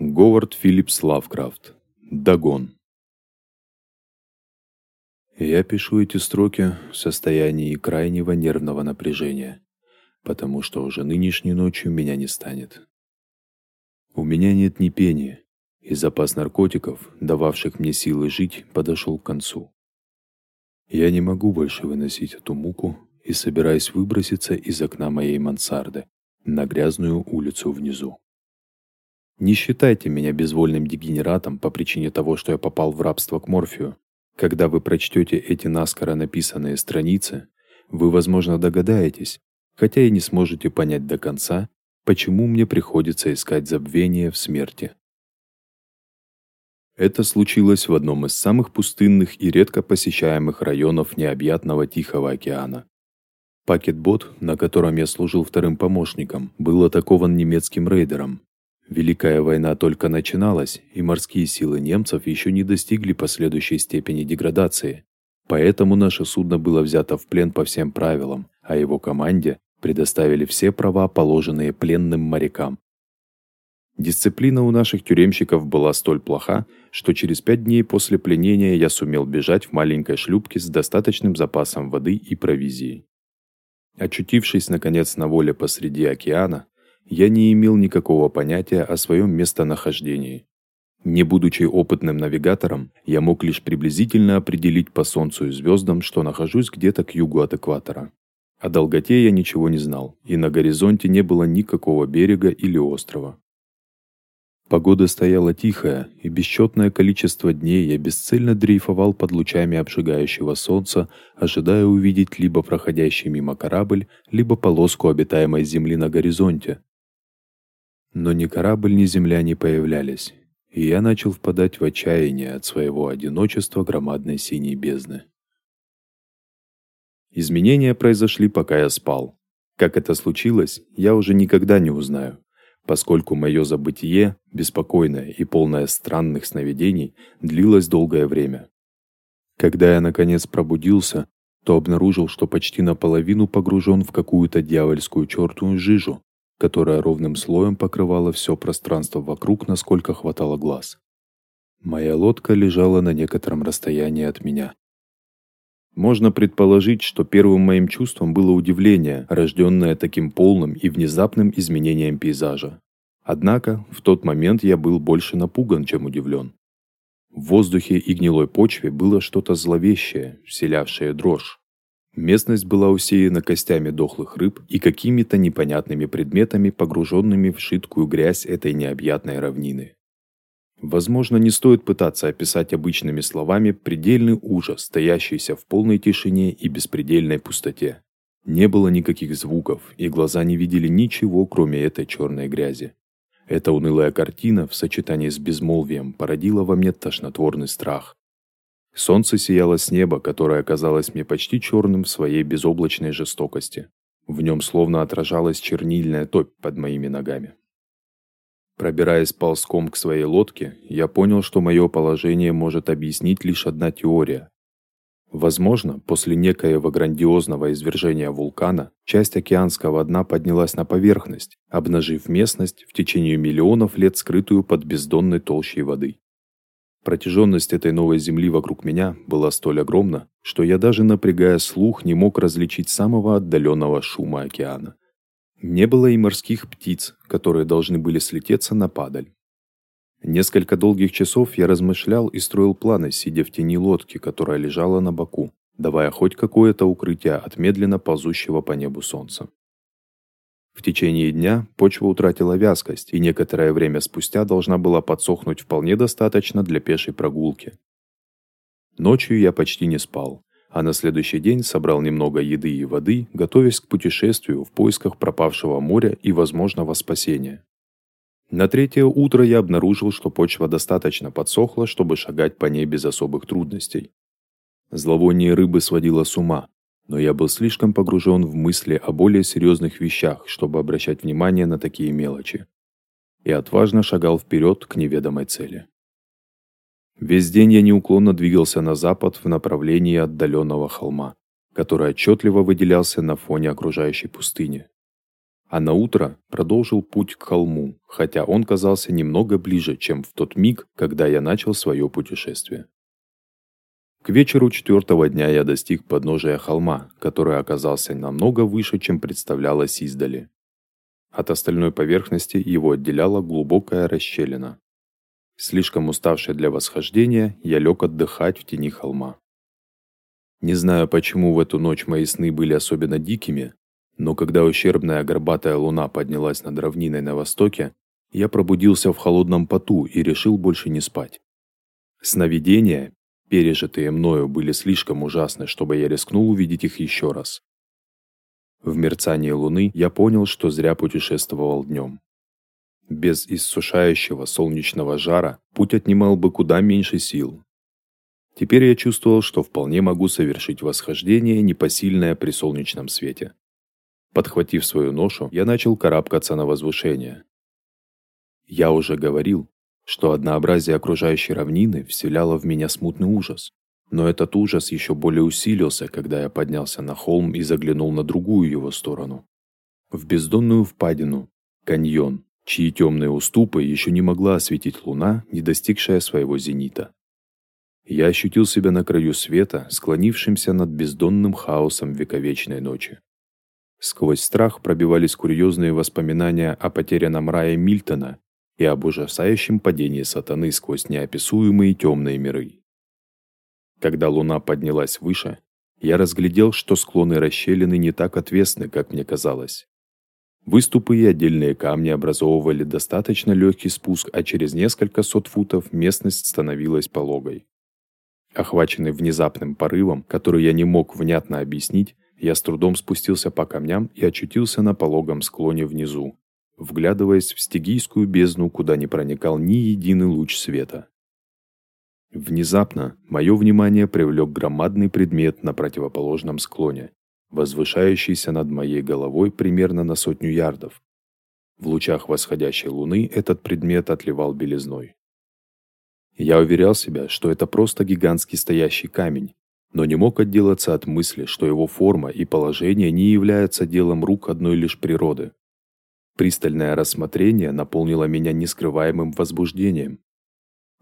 Говард Филлипс Лавкрафт. Дагон. Я пишу эти строки в состоянии крайнего нервного напряжения, потому что уже нынешней ночью меня не станет. У меня нет ни пени, и запас наркотиков, дававших мне силы жить, подошел к концу. Я не могу больше выносить эту муку и собираюсь выброситься из окна моей мансарды на грязную улицу внизу. Не считайте меня безвольным дегенератом по причине того, что я попал в рабство к морфию. Когда вы прочтете эти наскоро написанные страницы, вы, возможно, догадаетесь, хотя и не сможете понять до конца, почему мне приходится искать забвение в смерти. Это случилось в одном из самых пустынных и редко посещаемых районов необъятного Тихого океана. Пакетбот, на котором я служил вторым помощником, был атакован немецким рейдером, Великая война только начиналась, и морские силы немцев еще не достигли последующей степени деградации. Поэтому наше судно было взято в плен по всем правилам, а его команде предоставили все права, положенные пленным морякам. Дисциплина у наших тюремщиков была столь плоха, что через пять дней после пленения я сумел бежать в маленькой шлюпке с достаточным запасом воды и провизии. Очутившись, наконец, на воле посреди океана, я не имел никакого понятия о своем местонахождении. Не будучи опытным навигатором, я мог лишь приблизительно определить по Солнцу и звездам, что нахожусь где-то к югу от экватора. О долготе я ничего не знал, и на горизонте не было никакого берега или острова. Погода стояла тихая, и бесчетное количество дней я бесцельно дрейфовал под лучами обжигающего солнца, ожидая увидеть либо проходящий мимо корабль, либо полоску обитаемой земли на горизонте, но ни корабль, ни земля не появлялись, и я начал впадать в отчаяние от своего одиночества громадной синей бездны. Изменения произошли, пока я спал. Как это случилось, я уже никогда не узнаю, поскольку мое забытие, беспокойное и полное странных сновидений, длилось долгое время. Когда я, наконец, пробудился, то обнаружил, что почти наполовину погружен в какую-то дьявольскую чертую жижу, которая ровным слоем покрывала все пространство вокруг, насколько хватало глаз. Моя лодка лежала на некотором расстоянии от меня. Можно предположить, что первым моим чувством было удивление, рожденное таким полным и внезапным изменением пейзажа. Однако, в тот момент я был больше напуган, чем удивлен. В воздухе и гнилой почве было что-то зловещее, вселявшее дрожь. Местность была усеяна костями дохлых рыб и какими-то непонятными предметами, погруженными в шиткую грязь этой необъятной равнины. Возможно, не стоит пытаться описать обычными словами предельный ужас, стоящийся в полной тишине и беспредельной пустоте. Не было никаких звуков, и глаза не видели ничего, кроме этой черной грязи. Эта унылая картина в сочетании с безмолвием породила во мне тошнотворный страх, Солнце сияло с неба, которое казалось мне почти черным в своей безоблачной жестокости. В нем словно отражалась чернильная топь под моими ногами. Пробираясь ползком к своей лодке, я понял, что мое положение может объяснить лишь одна теория. Возможно, после некоего грандиозного извержения вулкана, часть океанского дна поднялась на поверхность, обнажив местность, в течение миллионов лет скрытую под бездонной толщей воды. Протяженность этой новой земли вокруг меня была столь огромна, что я даже напрягая слух не мог различить самого отдаленного шума океана. Не было и морских птиц, которые должны были слететься на падаль. Несколько долгих часов я размышлял и строил планы, сидя в тени лодки, которая лежала на боку, давая хоть какое-то укрытие от медленно ползущего по небу солнца. В течение дня почва утратила вязкость и некоторое время спустя должна была подсохнуть вполне достаточно для пешей прогулки. Ночью я почти не спал, а на следующий день собрал немного еды и воды, готовясь к путешествию в поисках пропавшего моря и возможного спасения. На третье утро я обнаружил, что почва достаточно подсохла, чтобы шагать по ней без особых трудностей. Зловоние рыбы сводило с ума, но я был слишком погружен в мысли о более серьезных вещах, чтобы обращать внимание на такие мелочи. И отважно шагал вперед к неведомой цели. Весь день я неуклонно двигался на запад в направлении отдаленного холма, который отчетливо выделялся на фоне окружающей пустыни. а на утро продолжил путь к холму, хотя он казался немного ближе, чем в тот миг, когда я начал свое путешествие. К вечеру четвертого дня я достиг подножия холма, который оказался намного выше, чем представлялось издали. От остальной поверхности его отделяла глубокая расщелина. Слишком уставший для восхождения, я лег отдыхать в тени холма. Не знаю, почему в эту ночь мои сны были особенно дикими, но когда ущербная горбатая луна поднялась над равниной на востоке, я пробудился в холодном поту и решил больше не спать. Сновидения, пережитые мною, были слишком ужасны, чтобы я рискнул увидеть их еще раз. В мерцании луны я понял, что зря путешествовал днем. Без иссушающего солнечного жара путь отнимал бы куда меньше сил. Теперь я чувствовал, что вполне могу совершить восхождение, непосильное при солнечном свете. Подхватив свою ношу, я начал карабкаться на возвышение. Я уже говорил, что однообразие окружающей равнины вселяло в меня смутный ужас. Но этот ужас еще более усилился, когда я поднялся на холм и заглянул на другую его сторону. В бездонную впадину, каньон, чьи темные уступы еще не могла осветить луна, не достигшая своего зенита. Я ощутил себя на краю света, склонившимся над бездонным хаосом вековечной ночи. Сквозь страх пробивались курьезные воспоминания о потерянном рае Мильтона и об ужасающем падении сатаны сквозь неописуемые темные миры. Когда луна поднялась выше, я разглядел, что склоны расщелины не так отвесны, как мне казалось. Выступы и отдельные камни образовывали достаточно легкий спуск, а через несколько сот футов местность становилась пологой. Охваченный внезапным порывом, который я не мог внятно объяснить, я с трудом спустился по камням и очутился на пологом склоне внизу, вглядываясь в стигийскую бездну, куда не проникал ни единый луч света. Внезапно мое внимание привлек громадный предмет на противоположном склоне, возвышающийся над моей головой примерно на сотню ярдов. В лучах восходящей луны этот предмет отливал белизной. Я уверял себя, что это просто гигантский стоящий камень, но не мог отделаться от мысли, что его форма и положение не являются делом рук одной лишь природы. Пристальное рассмотрение наполнило меня нескрываемым возбуждением.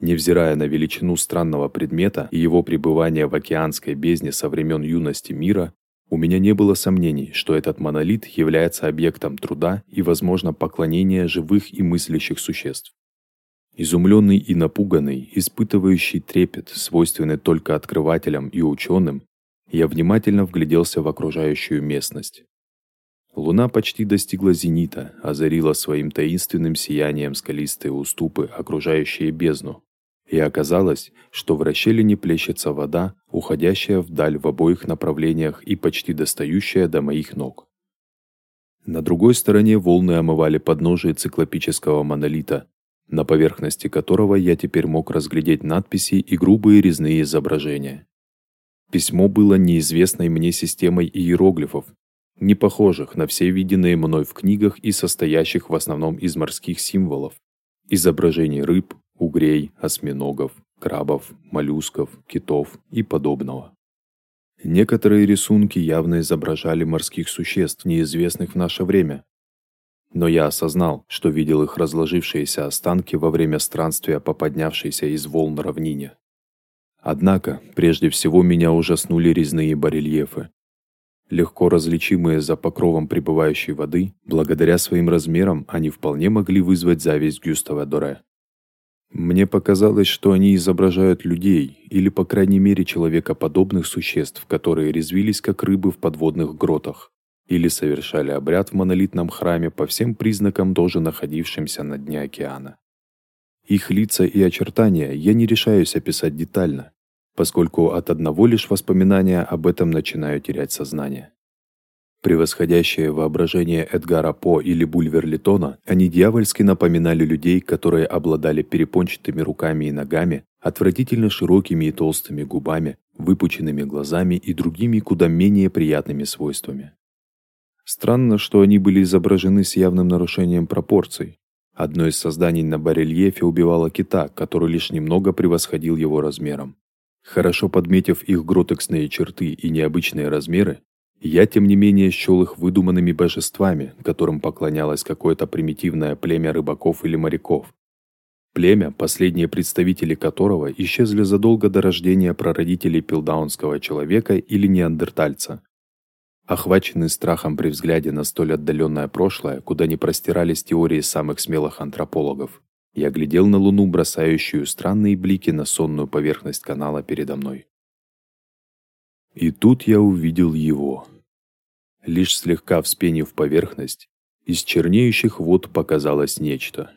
Невзирая на величину странного предмета и его пребывание в океанской бездне со времен юности мира, у меня не было сомнений, что этот монолит является объектом труда и, возможно, поклонения живых и мыслящих существ. Изумленный и напуганный, испытывающий трепет, свойственный только открывателям и ученым, я внимательно вгляделся в окружающую местность. Луна почти достигла зенита, озарила своим таинственным сиянием скалистые уступы, окружающие бездну, и оказалось, что в расщелине плещется вода, уходящая вдаль в обоих направлениях и почти достающая до моих ног. На другой стороне волны омывали подножие циклопического монолита, на поверхности которого я теперь мог разглядеть надписи и грубые резные изображения. Письмо было неизвестной мне системой иероглифов, не похожих на все виденные мной в книгах и состоящих в основном из морских символов, изображений рыб, угрей, осьминогов, крабов, моллюсков, китов и подобного. Некоторые рисунки явно изображали морских существ, неизвестных в наше время. Но я осознал, что видел их разложившиеся останки во время странствия по поднявшейся из волн равнине. Однако, прежде всего меня ужаснули резные барельефы. Легко различимые за покровом пребывающей воды, благодаря своим размерам они вполне могли вызвать зависть Гюстава Доре. Мне показалось, что они изображают людей, или, по крайней мере, человекоподобных существ, которые резвились, как рыбы в подводных гротах, или совершали обряд в монолитном храме по всем признакам, тоже находившимся на дне океана. Их лица и очертания я не решаюсь описать детально, поскольку от одного лишь воспоминания об этом начинаю терять сознание. Превосходящее воображение Эдгара По или Бульверлитона, они дьявольски напоминали людей, которые обладали перепончатыми руками и ногами, отвратительно широкими и толстыми губами, выпученными глазами и другими куда менее приятными свойствами. Странно, что они были изображены с явным нарушением пропорций. Одно из созданий на барельефе убивало кита, который лишь немного превосходил его размером. Хорошо подметив их гротексные черты и необычные размеры, Я, тем не менее, счел их выдуманными божествами, которым поклонялось какое-то примитивное племя рыбаков или моряков. Племя, последние представители которого исчезли задолго до рождения прародителей пилдаунского человека или неандертальца. Охваченный страхом при взгляде на столь отдаленное прошлое, куда не простирались теории самых смелых антропологов, я глядел на Луну, бросающую странные блики на сонную поверхность канала передо мной. И тут я увидел его. Лишь слегка вспенив поверхность, из чернеющих вод показалось нечто.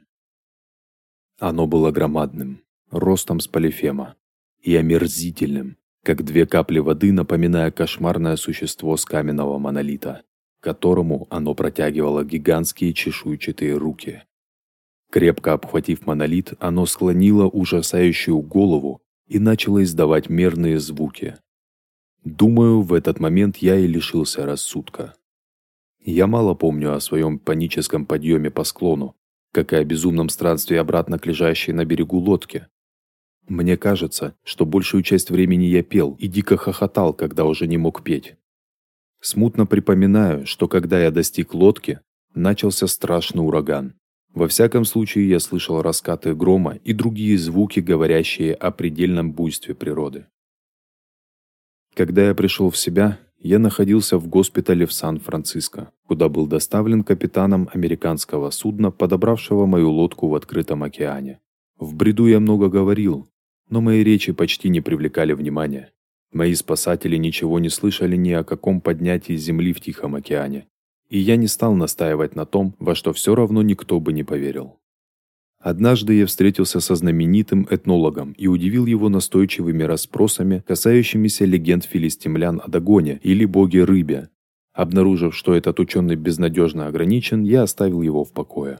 Оно было громадным, ростом с полифема, и омерзительным, как две капли воды, напоминая кошмарное существо с каменного монолита, которому оно протягивало гигантские чешуйчатые руки. Крепко обхватив монолит, оно склонило ужасающую голову и начало издавать мерные звуки. Думаю, в этот момент я и лишился рассудка. Я мало помню о своем паническом подъеме по склону, как и о безумном странстве обратно к лежащей на берегу лодке. Мне кажется, что большую часть времени я пел и дико хохотал, когда уже не мог петь. Смутно припоминаю, что когда я достиг лодки, начался страшный ураган. Во всяком случае, я слышал раскаты грома и другие звуки, говорящие о предельном буйстве природы. Когда я пришел в себя, я находился в госпитале в Сан-Франциско, куда был доставлен капитаном американского судна, подобравшего мою лодку в открытом океане. В бреду я много говорил, но мои речи почти не привлекали внимания. Мои спасатели ничего не слышали ни о каком поднятии земли в Тихом океане, и я не стал настаивать на том, во что все равно никто бы не поверил. Однажды я встретился со знаменитым этнологом и удивил его настойчивыми расспросами, касающимися легенд филистимлян о Дагоне или боге Рыбе. Обнаружив, что этот ученый безнадежно ограничен, я оставил его в покое.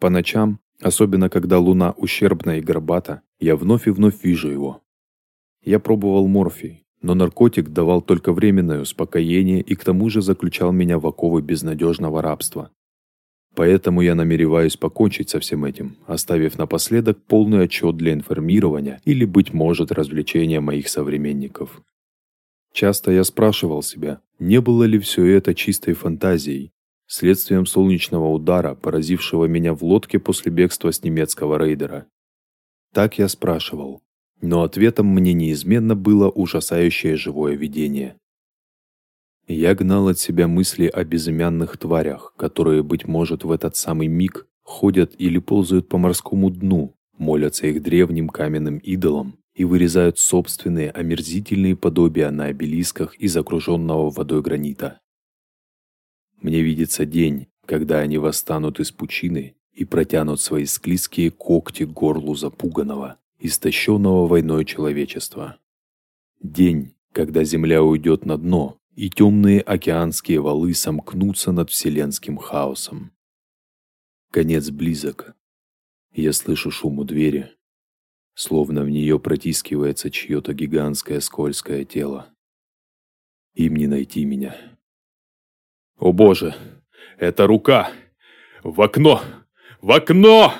По ночам, особенно когда луна ущербна и горбата, я вновь и вновь вижу его. Я пробовал морфий, но наркотик давал только временное успокоение и к тому же заключал меня в оковы безнадежного рабства. Поэтому я намереваюсь покончить со всем этим, оставив напоследок полный отчет для информирования или, быть может, развлечения моих современников. Часто я спрашивал себя, не было ли все это чистой фантазией, следствием солнечного удара, поразившего меня в лодке после бегства с немецкого рейдера. Так я спрашивал, но ответом мне неизменно было ужасающее живое видение. Я гнал от себя мысли о безымянных тварях, которые, быть может, в этот самый миг ходят или ползают по морскому дну, молятся их древним каменным идолам и вырезают собственные омерзительные подобия на обелисках из окруженного водой гранита. Мне видится день, когда они восстанут из пучины и протянут свои склизкие когти горлу запуганного, истощенного войной человечества. День, когда Земля уйдет на дно, и темные океанские валы сомкнутся над вселенским хаосом. Конец близок. Я слышу шум у двери, словно в нее протискивается чье-то гигантское скользкое тело. Им не найти меня. О боже, это рука! В окно! В окно!